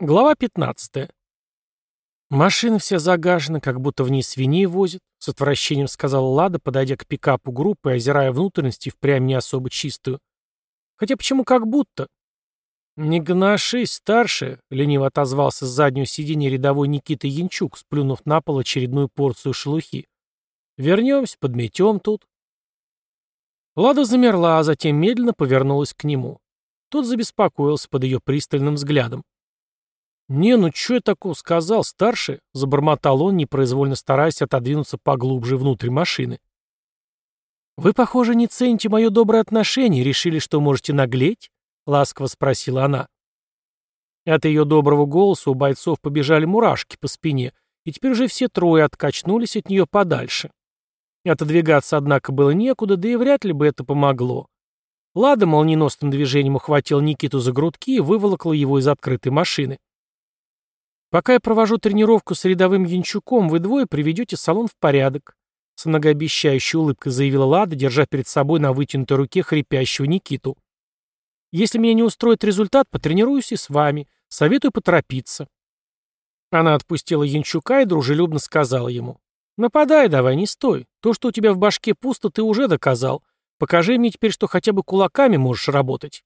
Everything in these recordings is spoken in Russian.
Глава 15. «Машина вся загажена, как будто в ней свиней возят», — с отвращением сказала Лада, подойдя к пикапу группы и озирая внутренности впрямь не особо чистую. «Хотя почему как будто?» «Не гношись, старшая», — лениво отозвался с заднего сиденья рядовой Никита Янчук, сплюнув на пол очередную порцию шелухи. «Вернемся, подметем тут». Лада замерла, а затем медленно повернулась к нему. Тот забеспокоился под ее пристальным взглядом. «Не, ну что я такого сказал, старший?» — забормотал он, непроизвольно стараясь отодвинуться поглубже внутрь машины. «Вы, похоже, не цените мое доброе отношение, решили, что можете наглеть?» — ласково спросила она. От ее доброго голоса у бойцов побежали мурашки по спине, и теперь уже все трое откачнулись от нее подальше. Отодвигаться, однако, было некуда, да и вряд ли бы это помогло. Лада молниеносным движением ухватил Никиту за грудки и выволокла его из открытой машины. Пока я провожу тренировку с рядовым янчуком, вы двое приведете салон в порядок. С многообещающей улыбкой заявила Лада, держа перед собой на вытянутой руке хрипящего Никиту. Если меня не устроит результат, потренируюсь и с вами. Советую поторопиться. Она отпустила Янчука и дружелюбно сказала ему. «Нападай давай, не стой. То, что у тебя в башке пусто, ты уже доказал. Покажи мне теперь, что хотя бы кулаками можешь работать».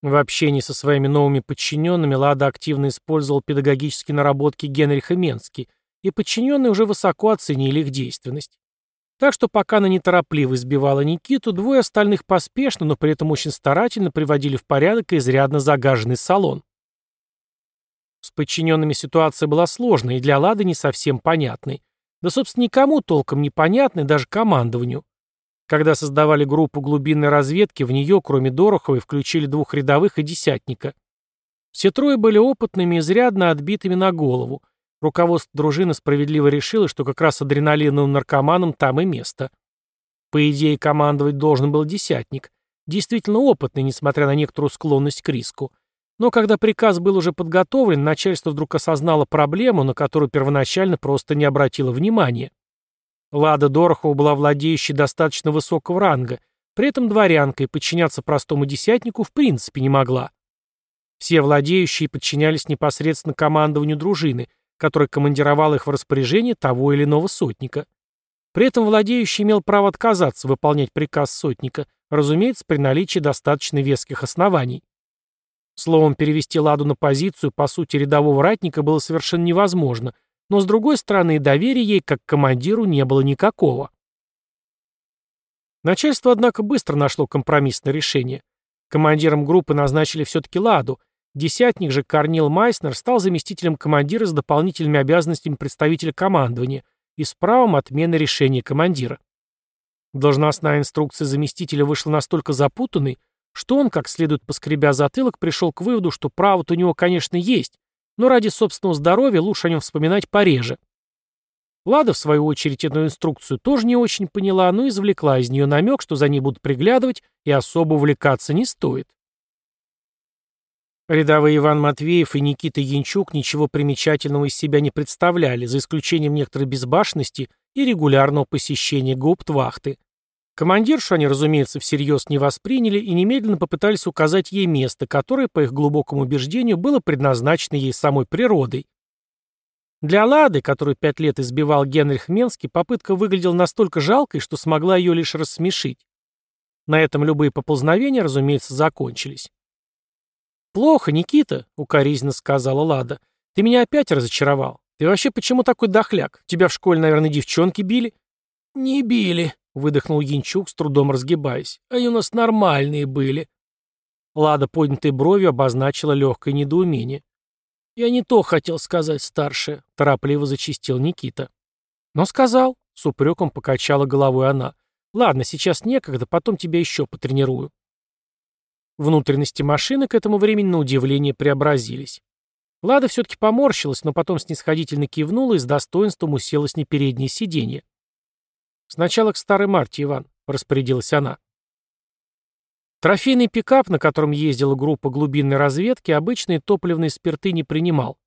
В общении со своими новыми подчиненными Лада активно использовал педагогические наработки Генриха Менски, и подчиненные уже высоко оценили их действенность. Так что пока она неторопливо избивала Никиту, двое остальных поспешно, но при этом очень старательно приводили в порядок изрядно загаженный салон. С подчиненными ситуация была сложной и для Лады не совсем понятной. Да, собственно, никому толком не понятной, даже командованию. Когда создавали группу глубинной разведки, в нее, кроме Дороховой, включили двух рядовых и десятника. Все трое были опытными изрядно отбитыми на голову. Руководство дружины справедливо решило, что как раз адреналиновым наркоманам там и место. По идее, командовать должен был десятник. Действительно опытный, несмотря на некоторую склонность к риску. Но когда приказ был уже подготовлен, начальство вдруг осознало проблему, на которую первоначально просто не обратило внимания. Лада Дорохова была владеющей достаточно высокого ранга, при этом дворянка и подчиняться простому десятнику в принципе не могла. Все владеющие подчинялись непосредственно командованию дружины, которая командировала их в распоряжение того или иного сотника. При этом владеющий имел право отказаться выполнять приказ сотника, разумеется, при наличии достаточно веских оснований. Словом, перевести Ладу на позицию, по сути, рядового ратника было совершенно невозможно – но, с другой стороны, доверия ей как командиру не было никакого. Начальство, однако, быстро нашло компромиссное решение. Командиром группы назначили все-таки Ладу. Десятник же Корнил Майснер стал заместителем командира с дополнительными обязанностями представителя командования и с правом отмены решения командира. Должностная инструкция заместителя вышла настолько запутанной, что он, как следует поскребя затылок, пришел к выводу, что право-то у него, конечно, есть, но ради собственного здоровья лучше о нем вспоминать пореже. Лада, в свою очередь, эту инструкцию тоже не очень поняла, но извлекла из нее намек, что за ней будут приглядывать и особо увлекаться не стоит. Рядовые Иван Матвеев и Никита Янчук ничего примечательного из себя не представляли, за исключением некоторой безбашенности и регулярного посещения гауптвахты. Командиршу они, разумеется, всерьез не восприняли и немедленно попытались указать ей место, которое, по их глубокому убеждению, было предназначено ей самой природой. Для Лады, которую пять лет избивал Генрих Менский, попытка выглядела настолько жалкой, что смогла ее лишь рассмешить. На этом любые поползновения, разумеется, закончились. «Плохо, Никита», — укоризненно сказала Лада. «Ты меня опять разочаровал. Ты вообще почему такой дохляк? Тебя в школе, наверное, девчонки били?» «Не били», выдохнул Янчук, с трудом разгибаясь. «Они у нас нормальные были». Лада, поднятой бровью, обозначила легкое недоумение. «Я не то хотел сказать, старшая», — торопливо зачистил Никита. «Но сказал», — с упреком покачала головой она. «Ладно, сейчас некогда, потом тебя еще потренирую». Внутренности машины к этому времени на удивление преобразились. Лада все-таки поморщилась, но потом снисходительно кивнула и с достоинством уселась на переднее сиденье. «Сначала к старой Марте, Иван», — распорядилась она. Трофейный пикап, на котором ездила группа глубинной разведки, обычные топливные спирты не принимал.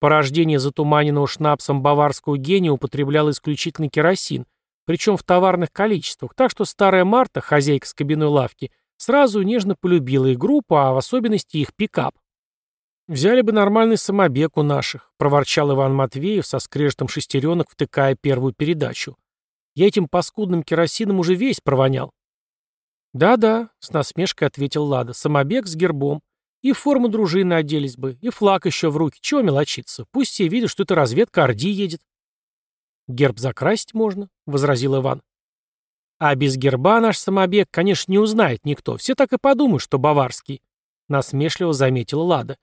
Порождение затуманенного шнапсом баварского гения употреблял исключительно керосин, причем в товарных количествах, так что старая Марта, хозяйка с кабиной лавки, сразу нежно полюбила их группу, а в особенности их пикап. «Взяли бы нормальный самобег у наших», — проворчал Иван Матвеев со скрежетом шестеренок, втыкая первую передачу. «Я этим паскудным керосином уже весь провонял». «Да-да», — с насмешкой ответил Лада, — «самобег с гербом. И форму дружины оделись бы, и флаг еще в руки. Чего мелочиться? Пусть все видят, что это разведка Орди едет». «Герб закрасить можно», — возразил Иван. «А без герба наш самобег, конечно, не узнает никто. Все так и подумают, что баварский», — насмешливо заметила Лада.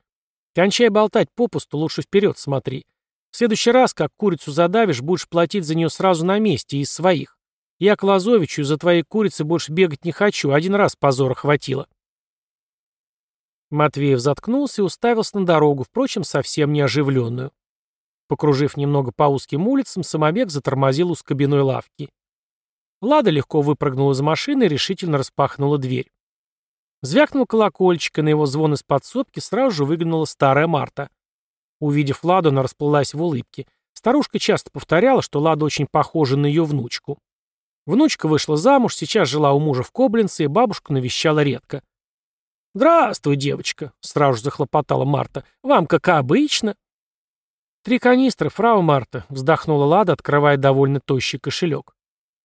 Кончай болтать попусту, лучше вперед смотри. В следующий раз, как курицу задавишь, будешь платить за нее сразу на месте, из своих. Я к Лазовичу за твоей курицей больше бегать не хочу, один раз позора хватило. Матвеев заткнулся и уставился на дорогу, впрочем, совсем не оживленную. Покружив немного по узким улицам, самобег затормозил у скобяной лавки. Лада легко выпрыгнула из машины и решительно распахнула дверь. Звякнул колокольчик, и на его звон из подсобки сразу же выглянула старая Марта. Увидев Ладу, она расплылась в улыбке. Старушка часто повторяла, что Лада очень похожа на ее внучку. Внучка вышла замуж, сейчас жила у мужа в Коблинце, и бабушку навещала редко. «Здравствуй, девочка», — сразу же захлопотала Марта. «Вам как обычно». «Три канистры, фрау Марта», — вздохнула Лада, открывая довольно тощий кошелек.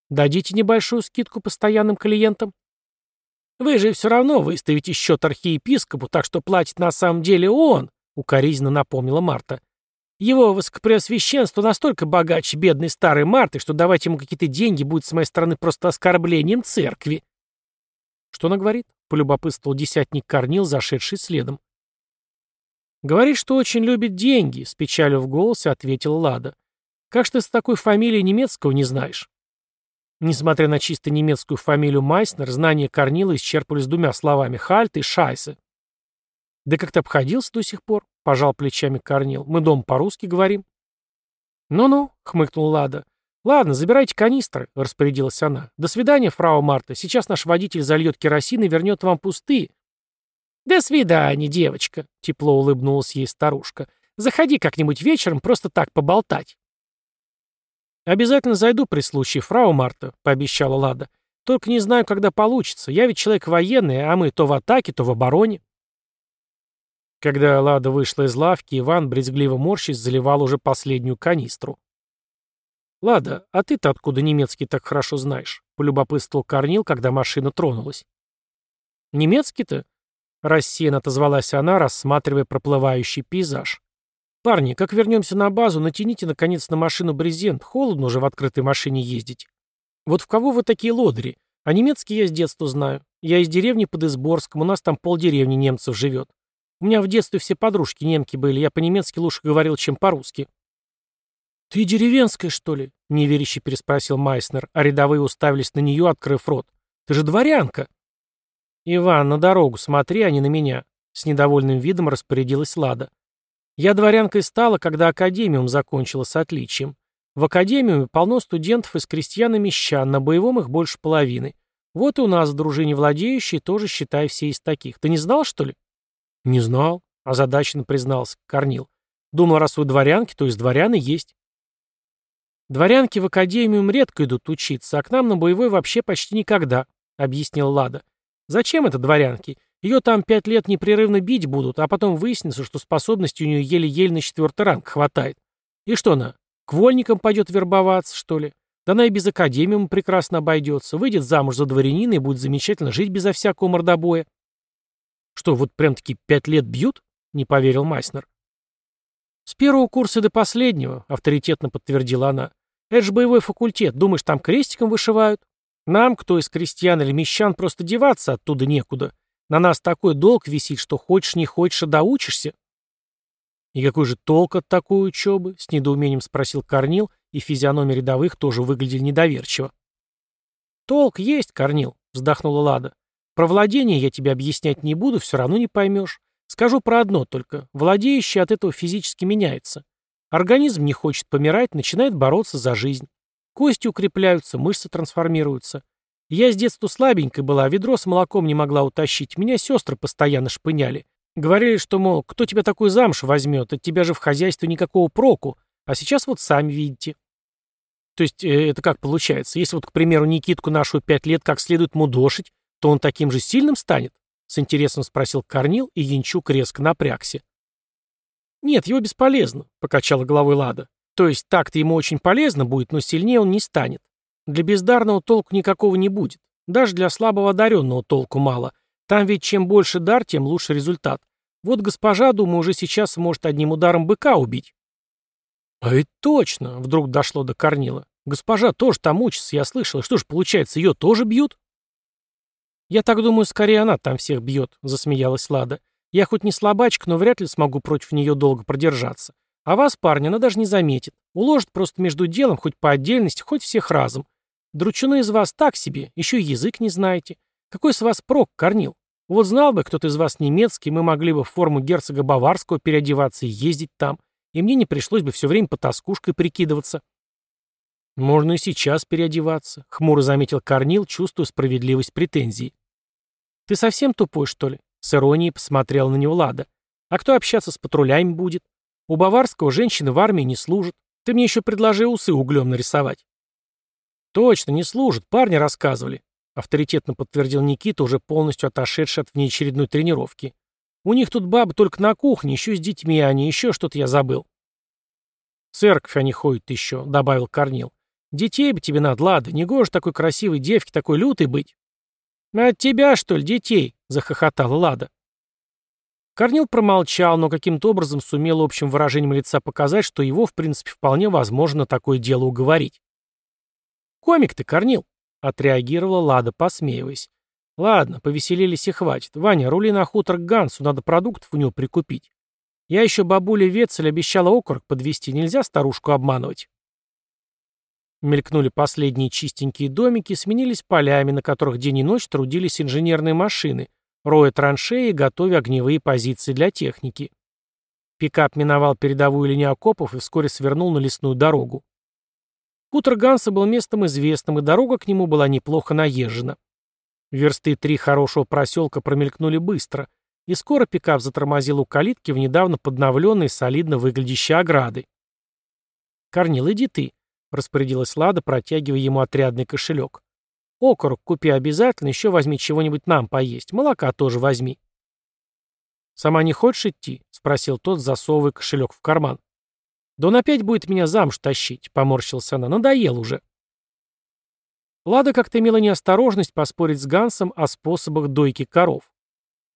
«Дадите небольшую скидку постоянным клиентам?» «Вы же все равно выставите счет архиепископу, так что платит на самом деле он», — укоризненно напомнила Марта. «Его высокопреосвященство настолько богаче бедной старой Марты, что давать ему какие-то деньги будет с моей стороны просто оскорблением церкви». «Что она говорит?» — полюбопытствовал десятник Корнил, зашедший следом. «Говорит, что очень любит деньги», — с печалью в голосе ответила Лада. «Как ж ты с такой фамилией немецкого не знаешь?» Несмотря на чисто немецкую фамилию Майснер, знания Корнила исчерпывались двумя словами «хальт» и «шайсе». «Да как ты обходился до сих пор?» — пожал плечами Корнил. «Мы дом по-русски говорим». «Ну-ну», — хмыкнул Лада. «Ладно, забирайте канистры», — распорядилась она. «До свидания, фрау Марта. Сейчас наш водитель зальет керосин и вернет вам пустые». «До свидания, девочка», — тепло улыбнулась ей старушка. «Заходи как-нибудь вечером просто так поболтать». «Обязательно зайду при случае, фрау Марта», — пообещала Лада. «Только не знаю, когда получится. Я ведь человек военный, а мы то в атаке, то в обороне». Когда Лада вышла из лавки, Иван, брезгливо морщись, заливал уже последнюю канистру. «Лада, а ты-то откуда немецкий так хорошо знаешь?» — полюбопытствовал Корнил, когда машина тронулась. «Немецкий-то?» — рассеянно отозвалась она, рассматривая проплывающий пейзаж. «Парни, как вернемся на базу, натяните, наконец, на машину брезент. Холодно уже в открытой машине ездить. Вот в кого вы такие лодыри? А немецкий я с детства знаю. Я из деревни под Изборском, у нас там полдеревни немцев живет. У меня в детстве все подружки немки были, я по-немецки лучше говорил, чем по-русски». «Ты деревенская, что ли?» — неверяще переспросил Майснер, а рядовые уставились на нее, открыв рот. «Ты же дворянка!» «Иван, на дорогу смотри, а не на меня», — с недовольным видом распорядилась Лада. Я дворянкой стала, когда академиум закончила с отличием. В академиуме полно студентов из крестьян и мещан, на боевом их больше половины. Вот и у нас в дружине владеющие тоже, считай, все из таких. Ты не знал, что ли? Не знал, озадаченно признался Корнил. Думал, раз вы дворянки, то из дворяны есть. Дворянки в академиум редко идут учиться, а к нам на боевой вообще почти никогда, объяснил Лада. Зачем это дворянки? Ее там пять лет непрерывно бить будут, а потом выяснится, что способности у нее еле-еле на четвертый ранг хватает. И что она, к вольникам пойдет вербоваться, что ли? Да она и без академиума прекрасно обойдется, выйдет замуж за дворянина и будет замечательно жить безо всякого мордобоя. Что, вот прям-таки пять лет бьют? Не поверил Майснер. С первого курса до последнего, авторитетно подтвердила она. Это же боевой факультет, думаешь, там крестиком вышивают? Нам, кто из крестьян или мещан, просто деваться оттуда некуда. На нас такой долг висит, что хочешь не хочешь, а доучишься. И какой же толк от такой учебы? С недоумением спросил Корнил, и физиономии рядовых тоже выглядели недоверчиво. Толк есть, Корнил, вздохнула Лада. Про владение я тебе объяснять не буду, все равно не поймешь. Скажу про одно только. Владеющий от этого физически меняется. Организм не хочет помирать, начинает бороться за жизнь. Кости укрепляются, мышцы трансформируются. Я с детства слабенькой была, а ведро с молоком не могла утащить. Меня сестры постоянно шпыняли. Говорили, что, мол, кто тебя такой замуж возьмет, от тебя же в хозяйстве никакого проку. А сейчас вот сами видите. То есть э, это как получается? Если вот, к примеру, Никитку нашу пять лет как следует мудошить, то он таким же сильным станет? С интересом спросил Корнил, и Янчук резко напрягся. «Нет, его бесполезно», — покачала головой Лада. «То есть так-то ему очень полезно будет, но сильнее он не станет. Для бездарного толку никакого не будет. Даже для слабого одаренного толку мало. Там ведь чем больше дар, тем лучше результат. Вот госпожа, думаю, уже сейчас сможет одним ударом быка убить. А ведь точно, вдруг дошло до Корнила. Госпожа тоже там учится, я слышала. Что ж, получается, ее тоже бьют? Я так думаю, скорее она там всех бьет, засмеялась Лада. Я хоть не слабачка, но вряд ли смогу против нее долго продержаться. А вас, парня, она даже не заметит. Уложит просто между делом, хоть по отдельности, хоть всех разом. Дручуны из вас так себе, еще язык не знаете. Какой с вас прок, Корнил? Вот знал бы кто-то из вас немецкий, мы могли бы в форму герцога Баварского переодеваться и ездить там, и мне не пришлось бы все время по тоскушкой прикидываться. Можно и сейчас переодеваться, хмуро заметил Корнил, чувствуя справедливость претензий. Ты совсем тупой, что ли? С иронией посмотрел на него Лада. А кто общаться с патрулями будет? У Баварского женщины в армии не служат. Ты мне еще предложи усы углем нарисовать. «Точно, не служит, парни рассказывали», — авторитетно подтвердил Никита, уже полностью отошедший от внеочередной тренировки. «У них тут бабы только на кухне, еще с детьми, а не еще что-то я забыл». церковь они ходят еще», — добавил Корнил. «Детей бы тебе надо, Лада, не гоже такой красивой девки, такой лютой быть». «От тебя, что ли, детей?» — захохотала Лада. Корнил промолчал, но каким-то образом сумел общим выражением лица показать, что его, в принципе, вполне возможно такое дело уговорить. «Комик ты, Корнил!» — отреагировала Лада, посмеиваясь. «Ладно, повеселились и хватит. Ваня, рули на хутор к Гансу, надо продуктов у него прикупить. Я еще бабуле Вецель обещала окорок подвести, нельзя старушку обманывать». Мелькнули последние чистенькие домики, сменились полями, на которых день и ночь трудились инженерные машины, роя траншеи готовя огневые позиции для техники. Пикап миновал передовую линию окопов и вскоре свернул на лесную дорогу. Хутор Ганса был местом известным, и дорога к нему была неплохо наезжена. Версты три хорошего проселка промелькнули быстро, и скоро пикап затормозил у калитки в недавно подновленной, солидно выглядящей ограды. «Корнил, иди ты», — распорядилась Лада, протягивая ему отрядный кошелек. «Окорок купи обязательно, еще возьми чего-нибудь нам поесть, молока тоже возьми». «Сама не хочешь идти?» — спросил тот, засовывая кошелек в карман. «Да он опять будет меня замуж тащить», — поморщился она. «Надоел уже». Лада как-то имела неосторожность поспорить с Гансом о способах дойки коров.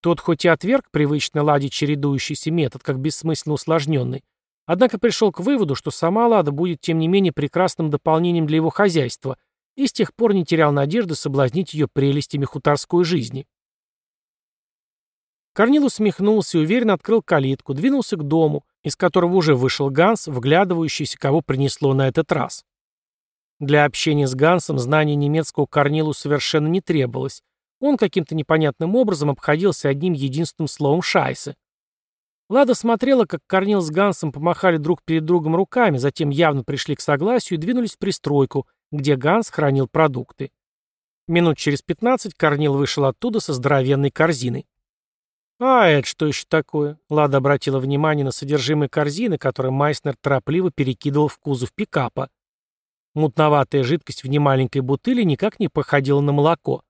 Тот хоть и отверг привычный Ладе чередующийся метод, как бессмысленно усложненный, однако пришел к выводу, что сама Лада будет тем не менее прекрасным дополнением для его хозяйства и с тех пор не терял надежды соблазнить ее прелестями хуторской жизни. Корнил усмехнулся и уверенно открыл калитку, двинулся к дому, из которого уже вышел Ганс, вглядывающийся, кого принесло на этот раз. Для общения с Гансом знание немецкого Корнилу совершенно не требовалось. Он каким-то непонятным образом обходился одним единственным словом «шайсы». Лада смотрела, как Корнил с Гансом помахали друг перед другом руками, затем явно пришли к согласию и двинулись в пристройку, где Ганс хранил продукты. Минут через пятнадцать Корнил вышел оттуда со здоровенной корзиной. «А это что еще такое?» Лада обратила внимание на содержимое корзины, которую Майснер торопливо перекидывал в кузов пикапа. Мутноватая жидкость в немаленькой бутыле никак не походила на молоко.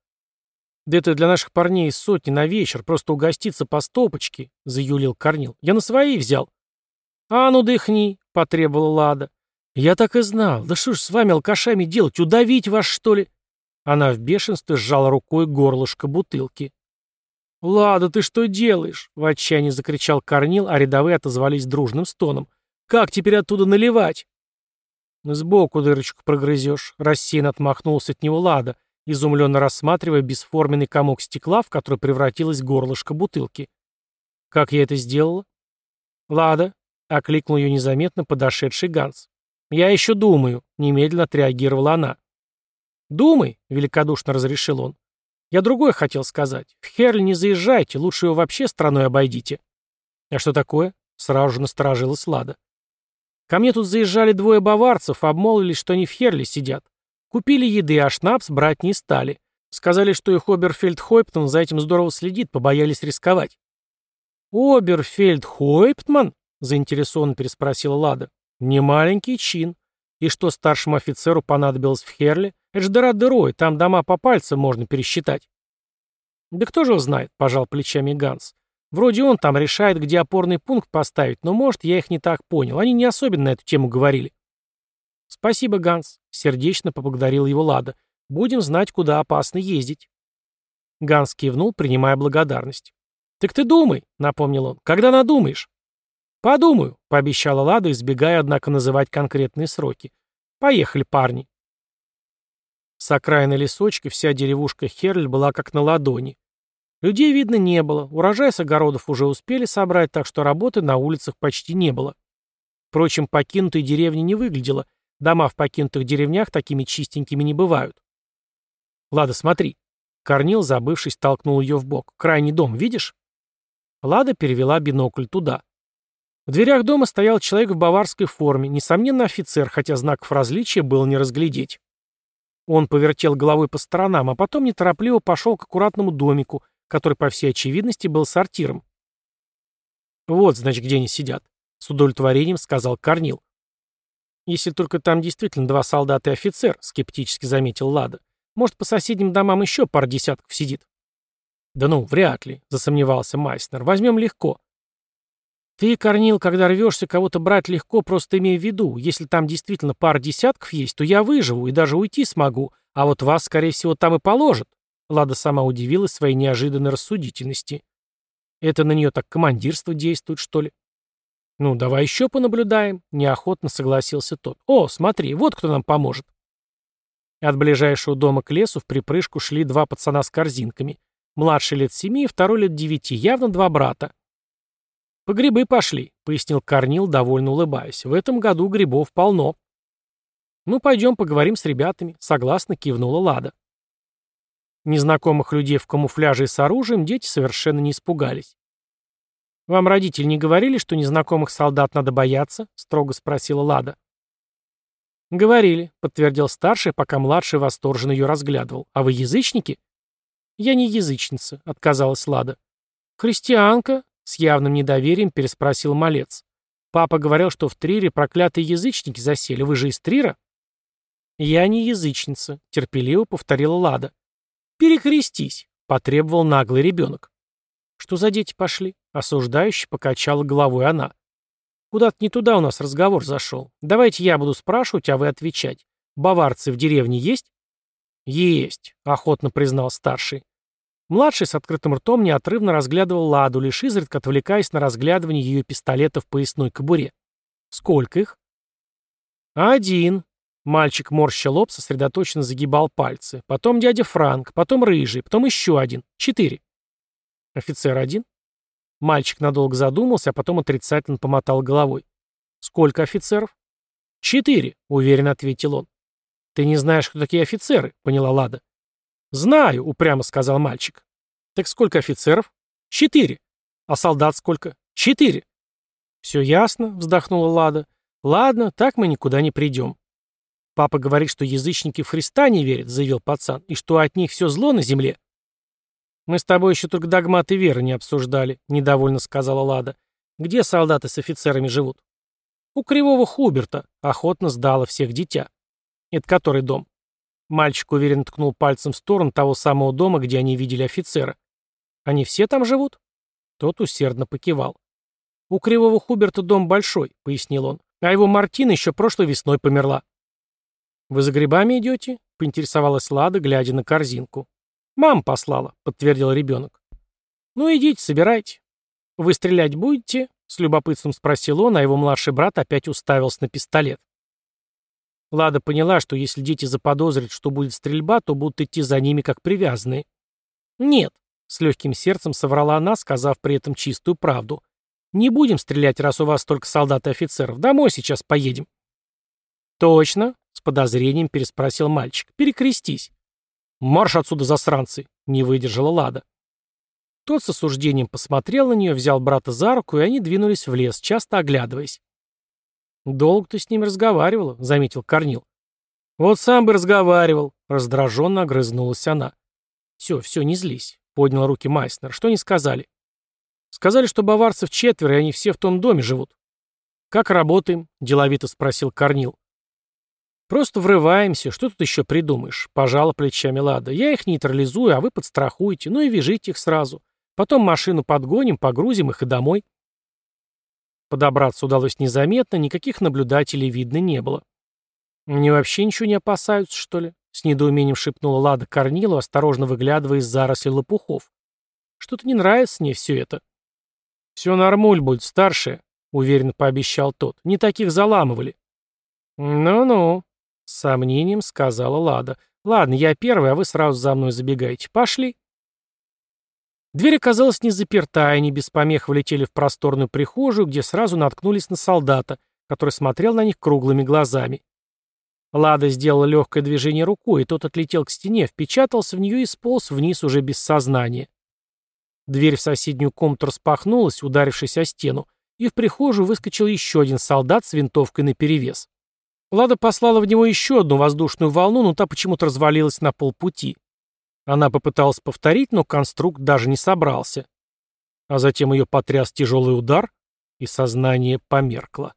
«Да это для наших парней сотни на вечер, просто угоститься по стопочке», — заюлил Корнил. «Я на свои взял». «А ну дыхни», — потребовала Лада. «Я так и знал. Да что ж с вами, алкашами, делать? Удавить вас, что ли?» Она в бешенстве сжала рукой горлышко бутылки. «Лада, ты что делаешь?» — в отчаянии закричал Корнил, а рядовые отозвались дружным стоном. «Как теперь оттуда наливать?» «Сбоку дырочку прогрызешь», — рассеянно отмахнулся от него Лада, изумленно рассматривая бесформенный комок стекла, в который превратилось горлышко бутылки. «Как я это сделала?» «Лада», — окликнул ее незаметно подошедший Ганс. «Я еще думаю», — немедленно отреагировала она. «Думай», — великодушно разрешил он. Я другое хотел сказать. В Херль не заезжайте, лучше его вообще страной обойдите. А что такое? Сразу же насторожилась Лада. Ко мне тут заезжали двое баварцев, обмолвились, что они в Херле сидят. Купили еды, а шнапс брать не стали. Сказали, что их Оберфельд Хойптман за этим здорово следит, побоялись рисковать. «Оберфельд Хойптман?» — заинтересованно переспросила Лада. «Не маленький чин. И что старшему офицеру понадобилось в Херле? Это же дыра дырой, там дома по пальцам можно пересчитать. Да кто же знает, пожал плечами Ганс. Вроде он там решает, где опорный пункт поставить, но, может, я их не так понял. Они не особенно на эту тему говорили. Спасибо, Ганс. Сердечно поблагодарил его Лада. Будем знать, куда опасно ездить. Ганс кивнул, принимая благодарность. «Так ты думай», — напомнил он, — «когда надумаешь?» «Подумаю», — пообещала Лада, избегая, однако, называть конкретные сроки. «Поехали, парни». С окраины лесочка вся деревушка Херль была как на ладони. Людей видно не было, урожай с огородов уже успели собрать, так что работы на улицах почти не было. Впрочем, покинутой деревни не выглядело, дома в покинутых деревнях такими чистенькими не бывают. «Лада, смотри». Корнил, забывшись, толкнул ее в бок. «Крайний дом, видишь?» Лада перевела бинокль туда. В дверях дома стоял человек в баварской форме, несомненно офицер, хотя знаков различия было не разглядеть. Он повертел головой по сторонам, а потом неторопливо пошел к аккуратному домику, который, по всей очевидности, был сортиром. «Вот, значит, где они сидят», — с удовлетворением сказал Корнил. «Если только там действительно два солдата и офицер», — скептически заметил Лада. «Может, по соседним домам еще пара десятков сидит?» «Да ну, вряд ли», — засомневался Майснер. «Возьмем легко». «Ты, Корнил, когда рвешься кого-то брать легко, просто имей в виду, если там действительно пара десятков есть, то я выживу и даже уйти смогу, а вот вас, скорее всего, там и положат. Лада сама удивилась своей неожиданной рассудительности. Это на нее так командирство действует, что ли? Ну, давай еще понаблюдаем, неохотно согласился тот. О, смотри, вот кто нам поможет. От ближайшего дома к лесу в припрыжку шли два пацана с корзинками. Младший лет семи, второй лет девяти, явно два брата. «По грибы пошли», — пояснил Корнил, довольно улыбаясь. «В этом году грибов полно». «Ну, пойдем поговорим с ребятами», — согласно кивнула Лада. Незнакомых людей в камуфляже и с оружием дети совершенно не испугались. «Вам родители не говорили, что незнакомых солдат надо бояться?» — строго спросила Лада. «Говорили», — подтвердил старший, пока младший восторженно ее разглядывал. «А вы язычники?» «Я не язычница», — отказалась Лада. «Христианка?» — с явным недоверием переспросил малец. «Папа говорил, что в Трире проклятые язычники засели. Вы же из Трира?» «Я не язычница», — терпеливо повторила Лада. «Перекрестись», — потребовал наглый ребенок. «Что за дети пошли?» — осуждающе покачала головой она. «Куда-то не туда у нас разговор зашел. Давайте я буду спрашивать, а вы отвечать. Баварцы в деревне есть?» «Есть», — охотно признал старший. Младший с открытым ртом неотрывно разглядывал Ладу, лишь изредка отвлекаясь на разглядывание ее пистолета в поясной кобуре. «Сколько их?» «Один», Мальчик, морща лоб, сосредоточенно загибал пальцы. Потом дядя Франк, потом Рыжий, потом еще один. Четыре. Офицер один? Мальчик надолго задумался, а потом отрицательно помотал головой. Сколько офицеров? Четыре, уверенно ответил он. Ты не знаешь, кто такие офицеры, поняла Лада. Знаю, упрямо сказал мальчик. Так сколько офицеров? Четыре. А солдат сколько? Четыре. Все ясно, вздохнула Лада. Ладно, так мы никуда не придем. «Папа говорит, что язычники в Христа не верят», — заявил пацан, «и что от них все зло на земле». «Мы с тобой еще только догматы веры не обсуждали», — недовольно сказала Лада. «Где солдаты с офицерами живут?» «У кривого Хуберта», — охотно сдала всех дитя. «Это который дом?» Мальчик уверенно ткнул пальцем в сторону того самого дома, где они видели офицера. «Они все там живут?» Тот усердно покивал. «У кривого Хуберта дом большой», — пояснил он, «а его Мартина еще прошлой весной померла». «Вы за грибами идете?» — поинтересовалась Лада, глядя на корзинку. «Мама послала», — подтвердил ребенок. «Ну идите, собирайте». «Вы стрелять будете?» — с любопытством спросил он, а его младший брат опять уставился на пистолет. Лада поняла, что если дети заподозрят, что будет стрельба, то будут идти за ними как привязанные. «Нет», — с легким сердцем соврала она, сказав при этом чистую правду. «Не будем стрелять, раз у вас только солдат и офицеров. Домой сейчас поедем». «Точно», с подозрением переспросил мальчик. «Перекрестись». «Марш отсюда, засранцы!» — не выдержала Лада. Тот с осуждением посмотрел на нее, взял брата за руку, и они двинулись в лес, часто оглядываясь. «Долго ты с ним разговаривала», — заметил Корнил. «Вот сам бы разговаривал», — раздраженно огрызнулась она. «Все, все, не злись», — поднял руки Майснер. «Что они сказали?» «Сказали, что баварцев четверо, и они все в том доме живут». «Как работаем?» — деловито спросил Корнил. «Просто врываемся, что тут еще придумаешь?» — пожала плечами Лада. «Я их нейтрализую, а вы подстрахуете, ну и вяжите их сразу. Потом машину подгоним, погрузим их и домой. Подобраться удалось незаметно, никаких наблюдателей видно не было. «Мне вообще ничего не опасаются, что ли?» — с недоумением шепнула Лада Корнилу, осторожно выглядывая из заросли лопухов. «Что-то не нравится мне все это». «Все нормуль будет, старшая», — уверенно пообещал тот. «Не таких заламывали». «Ну-ну», — с сомнением сказала Лада. «Ладно, я первый, а вы сразу за мной забегаете. Пошли». Дверь оказалась не заперта, и они без помех влетели в просторную прихожую, где сразу наткнулись на солдата, который смотрел на них круглыми глазами. Лада сделала легкое движение рукой, и тот отлетел к стене, впечатался в нее и сполз вниз уже без сознания. Дверь в соседнюю комнату распахнулась, ударившись о стену, и в прихожую выскочил еще один солдат с винтовкой наперевес. Лада послала в него еще одну воздушную волну, но та почему-то развалилась на полпути. Она попыталась повторить, но конструкт даже не собрался. А затем ее потряс тяжелый удар, и сознание померкло.